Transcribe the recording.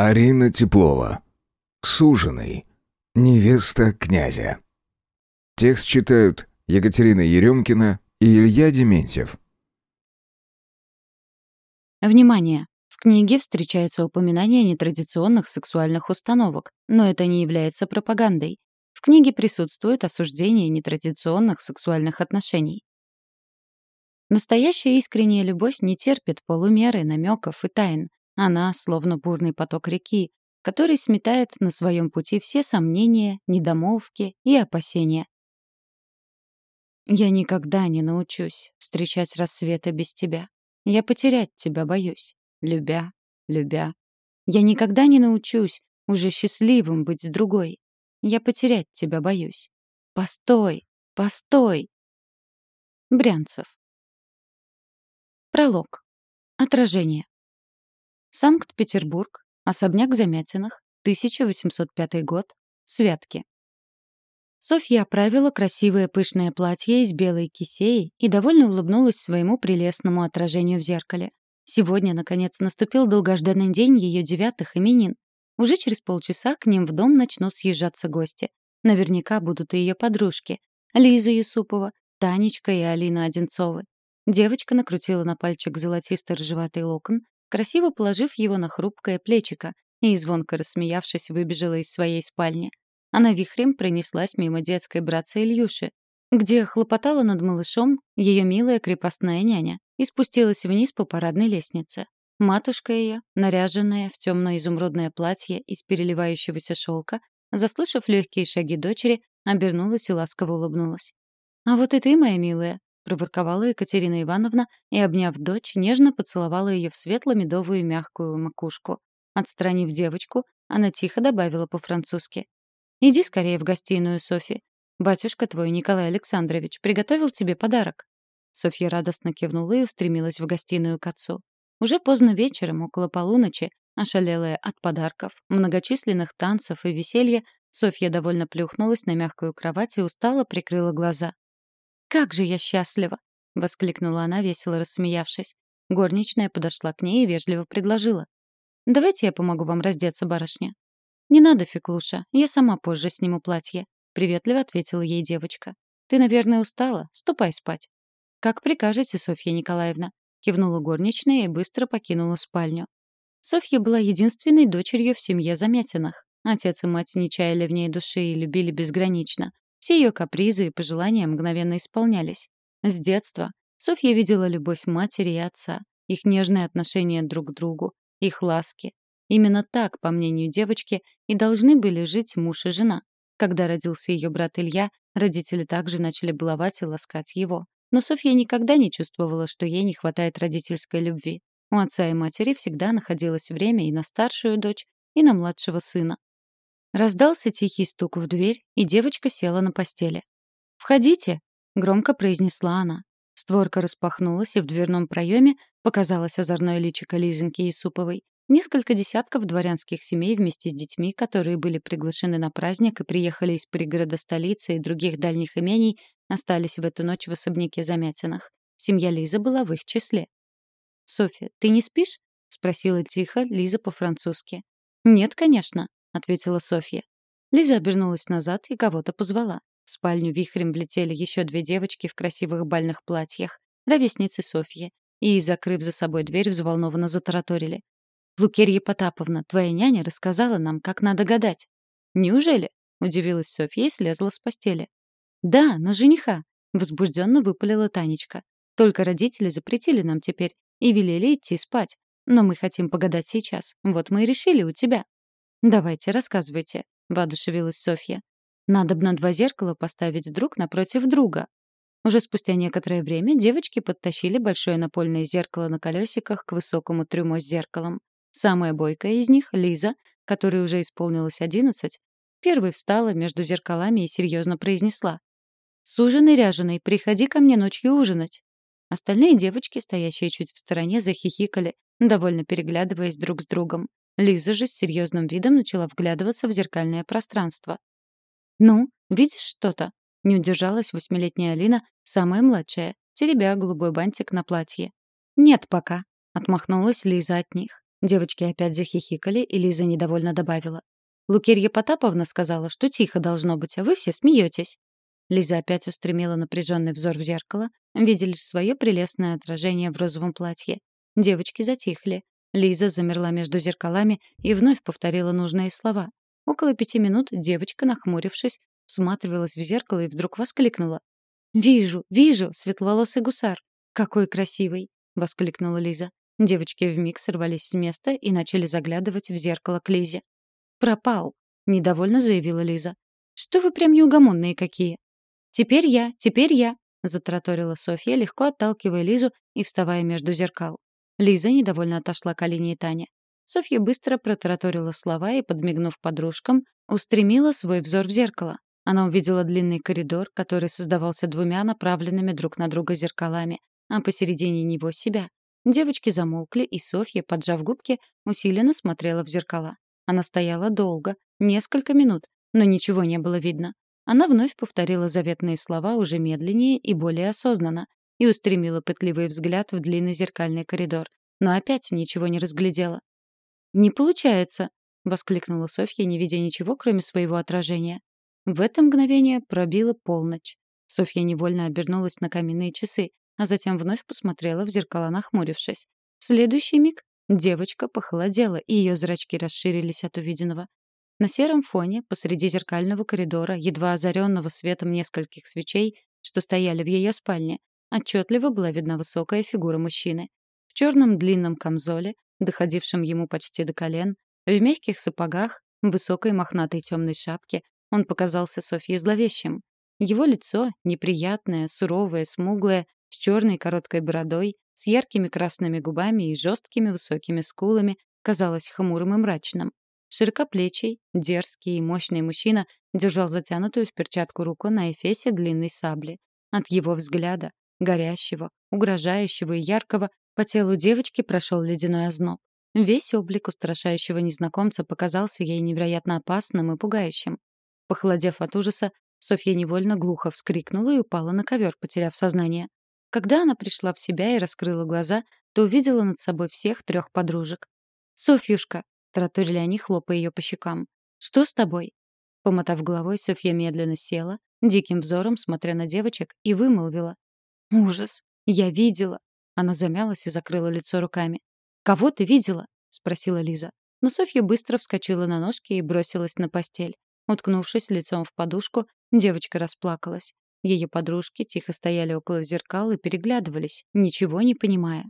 Арина Теплова. Суженый. Невеста князя. Текст читают Екатерина Еремкина и Илья Дементьев. Внимание! В книге встречается упоминание нетрадиционных сексуальных установок, но это не является пропагандой. В книге присутствует осуждение нетрадиционных сексуальных отношений. Настоящая искренняя любовь не терпит полумеры, намеков и тайн. Она словно бурный поток реки, который сметает на своем пути все сомнения, недомолвки и опасения. Я никогда не научусь встречать рассветы без тебя. Я потерять тебя боюсь, любя, любя. Я никогда не научусь уже счастливым быть с другой. Я потерять тебя боюсь. Постой, постой. Брянцев. Пролог. Отражение. Санкт-Петербург, особняк Замятиных, 1805 год, Святки. Софья оправила красивое пышное платье из белой кисеи и довольно улыбнулась своему прелестному отражению в зеркале. Сегодня, наконец, наступил долгожданный день ее девятых именин. Уже через полчаса к ним в дом начнут съезжаться гости. Наверняка будут и ее подружки. Лиза Юсупова, Танечка и Алина Одинцовы. Девочка накрутила на пальчик золотистый рыжеватый локон, красиво положив его на хрупкое плечико, и, звонко рассмеявшись, выбежала из своей спальни. Она вихрем пронеслась мимо детской братца Ильюши, где хлопотала над малышом ее милая крепостная няня, и спустилась вниз по парадной лестнице. Матушка ее, наряженная в темное изумрудное платье из переливающегося шелка, заслышав легкие шаги дочери, обернулась и ласково улыбнулась. «А вот и ты, моя милая», — проворковала Екатерина Ивановна и, обняв дочь, нежно поцеловала ее в светло-медовую мягкую макушку. Отстранив девочку, она тихо добавила по-французски. «Иди скорее в гостиную, Софи. Батюшка твой, Николай Александрович, приготовил тебе подарок». Софья радостно кивнула и устремилась в гостиную к отцу. Уже поздно вечером, около полуночи, ошалелая от подарков, многочисленных танцев и веселья, Софья довольно плюхнулась на мягкую кровать и устало прикрыла глаза. «Как же я счастлива!» — воскликнула она, весело рассмеявшись. Горничная подошла к ней и вежливо предложила. «Давайте я помогу вам раздеться, барышня». «Не надо, Феклуша, я сама позже сниму платье», — приветливо ответила ей девочка. «Ты, наверное, устала. Ступай спать». «Как прикажете, Софья Николаевна», — кивнула горничная и быстро покинула спальню. Софья была единственной дочерью в семье Замятиных. Отец и мать не чаяли в ней души и любили безгранично. Все ее капризы и пожелания мгновенно исполнялись. С детства Софья видела любовь матери и отца, их нежное отношение друг к другу, их ласки, Именно так, по мнению девочки, и должны были жить муж и жена. Когда родился ее брат Илья, родители также начали баловать и ласкать его. Но Софья никогда не чувствовала, что ей не хватает родительской любви. У отца и матери всегда находилось время и на старшую дочь, и на младшего сына. Раздался тихий стук в дверь, и девочка села на постели. «Входите!» — громко произнесла она. Створка распахнулась, и в дверном проеме показалось озорное личико Лизоньки Исуповой. Несколько десятков дворянских семей вместе с детьми, которые были приглашены на праздник и приехали из пригорода столицы и других дальних имений, остались в эту ночь в особняке Замятинах. Семья Лизы была в их числе. «Софья, ты не спишь?» — спросила тихо Лиза по-французски. «Нет, конечно», — ответила Софья. Лиза обернулась назад и кого-то позвала. В спальню вихрем влетели еще две девочки в красивых бальных платьях, ровесницы Софьи, и, закрыв за собой дверь, взволнованно затараторили. Лукерья Потаповна, твоя няня рассказала нам, как надо гадать». «Неужели?» — удивилась Софья и слезла с постели. «Да, на жениха», — возбужденно выпалила Танечка. «Только родители запретили нам теперь и велели идти спать. Но мы хотим погадать сейчас. Вот мы и решили у тебя». «Давайте, рассказывайте», — воодушевилась Софья. «Надо бы на два зеркала поставить друг напротив друга». Уже спустя некоторое время девочки подтащили большое напольное зеркало на колесиках к высокому трюмо с зеркалом. Самая бойкая из них, Лиза, которой уже исполнилось одиннадцать, первой встала между зеркалами и серьезно произнесла. «Суженый ряженый, приходи ко мне ночью ужинать». Остальные девочки, стоящие чуть в стороне, захихикали, довольно переглядываясь друг с другом. Лиза же с серьезным видом начала вглядываться в зеркальное пространство. «Ну, видишь что-то?» — не удержалась восьмилетняя Алина, самая младшая, теребя голубой бантик на платье. «Нет пока», — отмахнулась Лиза от них. Девочки опять захихикали, и Лиза недовольно добавила. «Лукерья Потаповна сказала, что тихо должно быть, а вы все смеетесь». Лиза опять устремила напряженный взор в зеркало, видя лишь свое прелестное отражение в розовом платье. Девочки затихли. Лиза замерла между зеркалами и вновь повторила нужные слова. Около пяти минут девочка, нахмурившись, всматривалась в зеркало и вдруг воскликнула. «Вижу, вижу, светловолосый гусар! Какой красивый!» — воскликнула Лиза. Девочки вмиг сорвались с места и начали заглядывать в зеркало к Лизе. «Пропал», — недовольно заявила Лиза. «Что вы прям неугомонные какие?» «Теперь я, теперь я», — затраторила Софья, легко отталкивая Лизу и вставая между зеркал. Лиза недовольно отошла к Алине и Тане. Софья быстро протараторила слова и, подмигнув подружкам, устремила свой взор в зеркало. Она увидела длинный коридор, который создавался двумя направленными друг на друга зеркалами, а посередине него себя. Девочки замолкли, и Софья, поджав губки, усиленно смотрела в зеркала. Она стояла долго, несколько минут, но ничего не было видно. Она вновь повторила заветные слова уже медленнее и более осознанно и устремила пытливый взгляд в длинный зеркальный коридор, но опять ничего не разглядела. «Не получается!» — воскликнула Софья, не видя ничего, кроме своего отражения. В это мгновение пробила полночь. Софья невольно обернулась на каменные часы, а затем вновь посмотрела в зеркала, нахмурившись. В следующий миг девочка похолодела, и ее зрачки расширились от увиденного. На сером фоне, посреди зеркального коридора, едва озаренного светом нескольких свечей, что стояли в ее спальне, отчетливо была видна высокая фигура мужчины. В черном длинном камзоле, доходившем ему почти до колен, в мягких сапогах, высокой мохнатой темной шапке, он показался Софье зловещим. Его лицо, неприятное, суровое, смуглое, с черной короткой бородой, с яркими красными губами и жесткими высокими скулами, казалось хмурым и мрачным. Широкоплечий, дерзкий и мощный мужчина держал затянутую в перчатку руку на эфесе длинной сабли. От его взгляда, горящего, угрожающего и яркого, по телу девочки прошел ледяной озноб. Весь облик устрашающего незнакомца показался ей невероятно опасным и пугающим. Похолодев от ужаса, Софья невольно глухо вскрикнула и упала на ковер, потеряв сознание. Когда она пришла в себя и раскрыла глаза, то увидела над собой всех трех подружек. «Софьюшка!» — тараторили они, хлопая ее по щекам. «Что с тобой?» Помотав головой, Софья медленно села, диким взором смотря на девочек, и вымолвила. «Ужас! Я видела!» Она замялась и закрыла лицо руками. «Кого ты видела?» — спросила Лиза. Но Софья быстро вскочила на ножки и бросилась на постель. Уткнувшись лицом в подушку, девочка расплакалась. Ее подружки тихо стояли около зеркал и переглядывались, ничего не понимая.